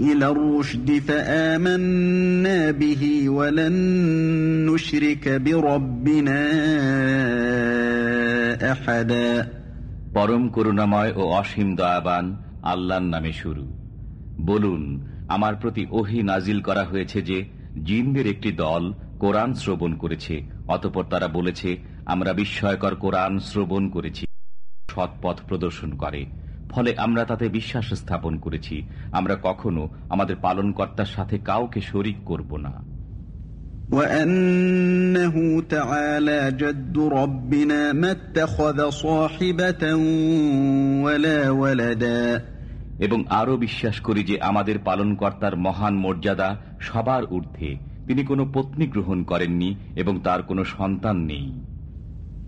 إلى الرشد فآمنا به ولن نشرك بربنا أحدا পরম করুণাময় ও অসীম দয়াবান আল্লাহর নামে শুরু বলুন আমার প্রতি ওহি নাজিল করা হয়েছে যে জিনদের একটি দল কোরআন শ্রবণ করেছে অতপর তারা বলেছে আমরা বিস্ময়কর কোরআন শ্রবণ করেছি সৎপথ প্রদর্শন করে ফলে আমরা তাতে বিশ্বাস স্থাপন করেছি আমরা কখনো আমাদের পালনকর্তার সাথে কাউকে শরিক করব না وأنه تعالى جد ربنا ما اتخذ صاحبة ولا ولدا এবং আরো বিশ্বাস করি যে আমাদের পালনকর্তার মহান মর্যাদা সবার ঊর্ধ্বে তিনি কোনো পত্নী গ্রহণ করেননি এবং তার কোনো সন্তান নেই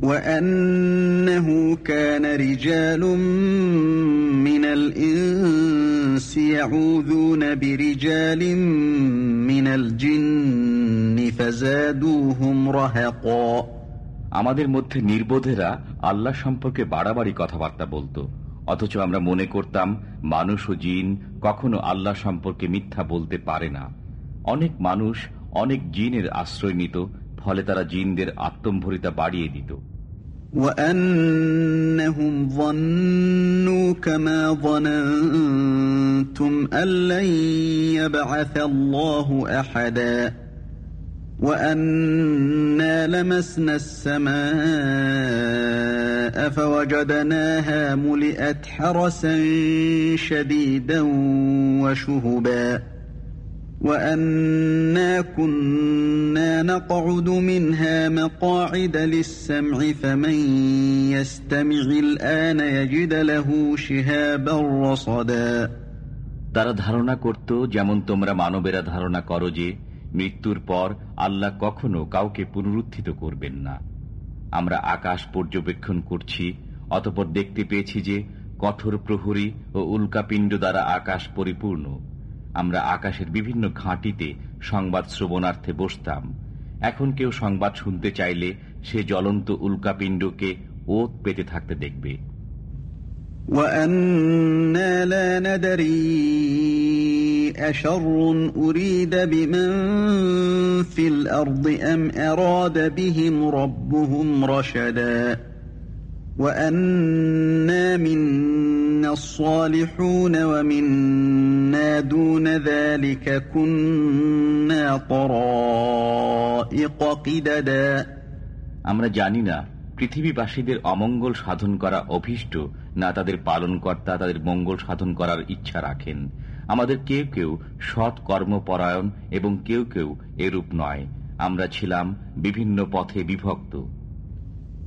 وأنه كان رجال من الإنس يعوذون برجال من الجن فزادوهم رهقا আমাদের মধ্যে নির্বোধেরা আল্লাহ সম্পর্কে বাড়াবাড়ি কথাবার্তা বলতো অথচ আমরা মনে করতাম মানুষ ও জিন কখনো আল্লাহ সম্পর্কে মিথ্যা বলতে পারে না অনেক মানুষ অনেক জিনের আশ্রয় নিত ফলে তারা জিনদের আত্মম্ভরিতা বাড়িয়ে দিত وأنهم ظنوا كما ظننتم أن لن يبعث الله أحدا وأنا لمسنا السماء فوجدناها ملئت حرسا شديدا وشهبا وأنا كنا نقعد منها مقاعد للسمع فمن يستمع الآن يجد له شهابا رصدا তারা ধারণা করত যেমন তোমরা মানবেরা ধারণা করো যে মৃত্যুর পর আল্লাহ কখনো কাউকে পুনরুত্থিত করবেন না আমরা আকাশ পর্যবেক্ষণ করছি অতপর দেখতে পেয়েছি যে কঠোর প্রহরী ও উল্কাপিণ্ড দ্বারা আকাশ পরিপূর্ণ আমরা আকাশের বিভিন্ন ঘাঁটিতে সংবাদ শ্রবণার্থে বসতাম এখন কেউ সংবাদ শুনতে চাইলে সে জ্বলন্ত উল্কাপিণ্ডকে ওত পেতে থাকতে দেখবে وأنا لا ندري أشر أريد بمن في الأرض أم أراد بهم ربهم رشدا وأنا منا الصالحون ومنا دون ذلك كنا طرائق قددا আমরা জানি না পৃথিবীবাসীদের অমঙ্গল সাধন করা অভীষ্ট না তাদের পালনকর্তা তাদের মঙ্গল সাধন করার ইচ্ছা রাখেন আমাদের কেউ কেউ সৎ কর্মপরায়ণ এবং কেউ কেউ এরূপ নয় আমরা ছিলাম বিভিন্ন পথে বিভক্ত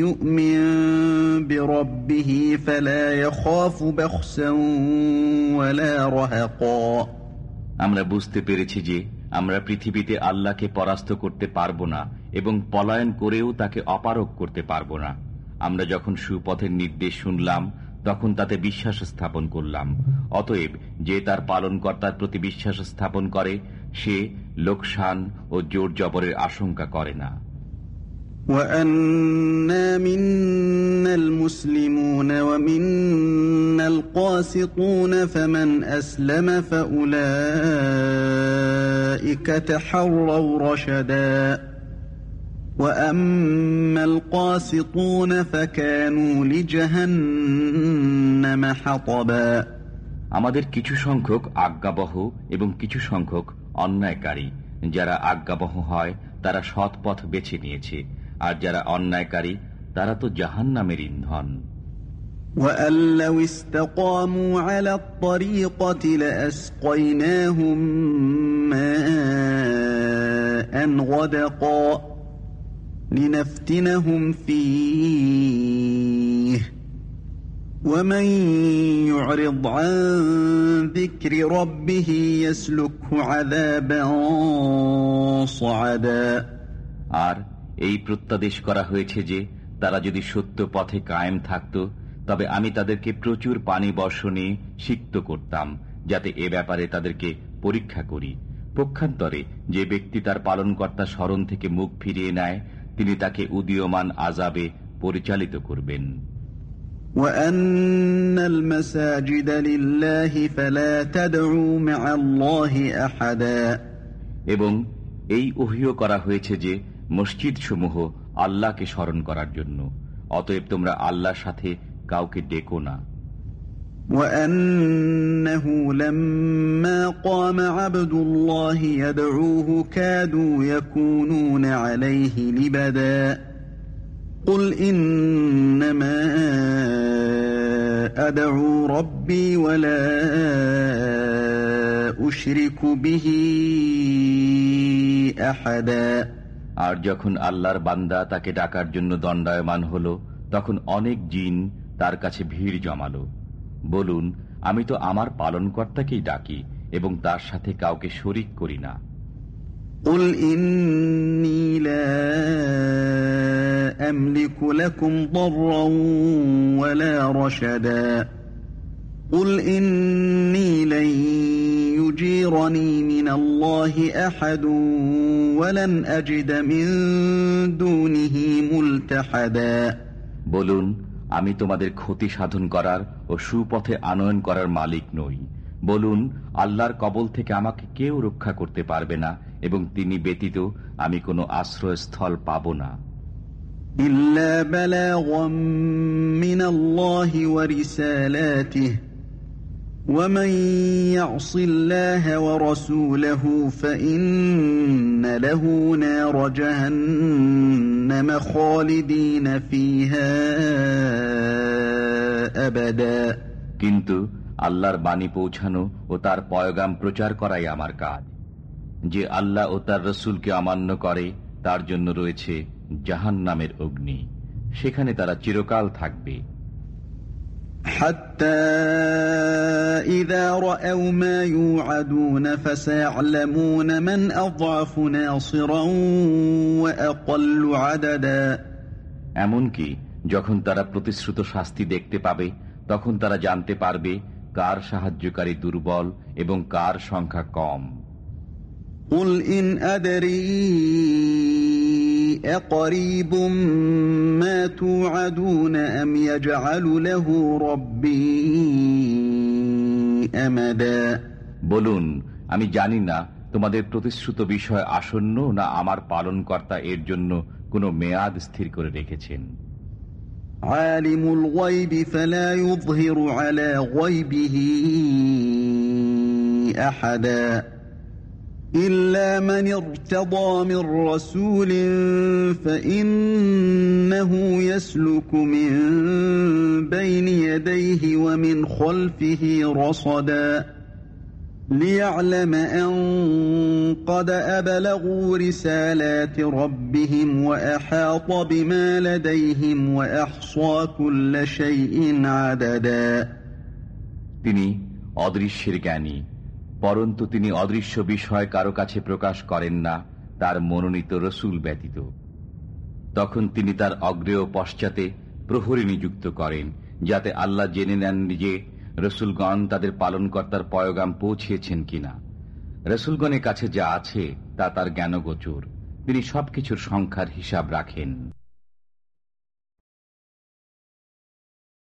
يؤمن بربه فلا يخاف بخسا ولا رهقا আমরা বুঝতে পেরেছি যে আমরা পৃথিবীতে আল্লাহকে পরাস্ত করতে পারবো না এবং পলায়ন করেও তাকে অপারক করতে পারবো না আমরা যখন সুপথের নির্দেশ শুনলাম তখন তাতে বিশ্বাস স্থাপন করলাম অতএব যে তার পালনকর্তার প্রতি বিশ্বাস স্থাপন করে সে লোকসান ও জোর জবরের আশঙ্কা করে না وأنا منا المسلمون ومنا القاسطون فمن أسلم فأولئك الْمَلَائِكَةَ حَرَّوْا رَشَدًا وَأَمَّا الْقَاسِطُونَ فَكَانُوا لِجَهَنَّمَ حَطَبًا আমাদের কিছু সংখ্যক আজ্ঞাবহ এবং কিছু সংখ্যক অন্যায়কারী যারা আজ্ঞাবহ হয় তারা সৎ পথ বেছে নিয়েছে আর যারা অন্যায়কারী তারা তো জাহান নামের ইন্ধন وَأَن لَّوْ اسْتَقَامُوا عَلَى الطَّرِيقَةِ لَأَسْقَيْنَاهُم مَّاءً غَدَقًا لِّنَفْتِنَهُمْ فِيهِ وَمَن يُعْرِضْ عَن ذِكْرِ رَبِّهِ يَسْلُكْهُ عَذَابًا صَعَدًا আর এই প্রত্যাদেশ করা হয়েছে যে তারা যদি সত্য পথে কায়েম থাকত তবে আমি তাদেরকে প্রচুর পানি বর্ষণে সিক্ত করতাম যাতে এ ব্যাপারে তাদেরকে পরীক্ষা করি পক্ষান্তরে যে ব্যক্তি তার পালনকর্তা স্মরণ থেকে মুখ ফিরিয়ে নেয় তিনি তাকে উদীয়মান আজাবে পরিচালিত করবেন وَأَنَّ الْمَسَاجِدَ لِلَّهِ فَلَا تَدْعُوا مَعَ اللَّهِ أَحَدًا এবং এই ওহিও করা হয়েছে যে মসজিদ সমূহ আল্লাহকে স্মরণ করার জন্য অতএব তোমরা আল্লাহর সাথে কাউকে ডেকো না وَأَنَّهُ لَمَّا قَامَ عَبْدُ اللَّهِ يَدْعُوهُ كَادُوا يَكُونُونَ عَلَيْهِ لِبَدًا قُلْ إِنَّمَا أَدْعُو رَبِّي وَلَا أُشْرِكُ بِهِ أَحَدًا আর যখন আল্লাহর বান্দা তাকে ডাকার জন্য দণ্ডায়মান হল তখন অনেক জিন তার কাছে ভিড় জমালো বলুন আমি তো আমার পালনকর্তাকেই ডাকি এবং তার সাথে কাউকে শরিক করি না قل إني لا أملك لكم ضرا ولا رشدا قل إني لن يجيرني من الله أحد ولن أجد من دونه ملتحدا বলুন আমি তোমাদের ক্ষতি সাধন করার ও সুপথে আনয়ন করার মালিক নই বলুন আল্লাহর কবল থেকে আমাকে কেউ রক্ষা করতে পারবে না এবং তিনি ব্যতীত আমি কোনো আশ্রয়স্থল পাব না إلا بلاغا من الله ورسالاته ومن يعص الله ورسوله فإن له نار جهنم خالدين فيها أبدا কিন্তু আল্লাহর বাণী পৌঁছানো ও তার পয়গাম প্রচার করাই আমার কাজ যে আল্লাহ ও তার রসুলকে অমান্য করে তার জন্য রয়েছে জাহান নামের অগ্নি সেখানে তারা চিরকাল থাকবে এমনকি যখন তারা প্রতিশ্রুত শাস্তি দেখতে পাবে তখন তারা জানতে পারবে কার সাহায্যকারী দুর্বল এবং কার সংখ্যা কম। উল ইন أدري أقريب ما توعدون أم يجعل له ربي أمدا বলুন আমি জানি না তোমাদের প্রতিশ্রুত বিষয় আসন্ন না আমার পালনকর্তা এর জন্য কোনো মেয়াদ স্থির করে রেখেছেন عالم الغيب فلا يظهر على غيبه أحدا إلا من ارتضى من رسول فإنه يسلك من بين يديه ومن خلفه رصدا ليعلم أن قد أبلغوا رسالات ربهم وأحاط بما لديهم وأحصى كل شيء عددا তিনি অদৃশ্যের জ্ঞানী পরন্তু তিনি অদৃশ্য বিষয় কারও কাছে প্রকাশ করেন না, তার মনোনীত রসুল ব্যতীত। তখন তিনি তার অগ্রেয় পশ্চাতে প্রহরী নিযুক্ত করেন, যাতে আল্লাহ জেনে নেন যে রসুলগণ তাদের পালনকর্তার পয়গাম পৌঁছিয়েছেন কিনা। রসুলগণের কাছে যা আছে, তা তার জ্ঞানগোচর। তিনি সবকিছুর সংখ্যার হিসাব রাখেন।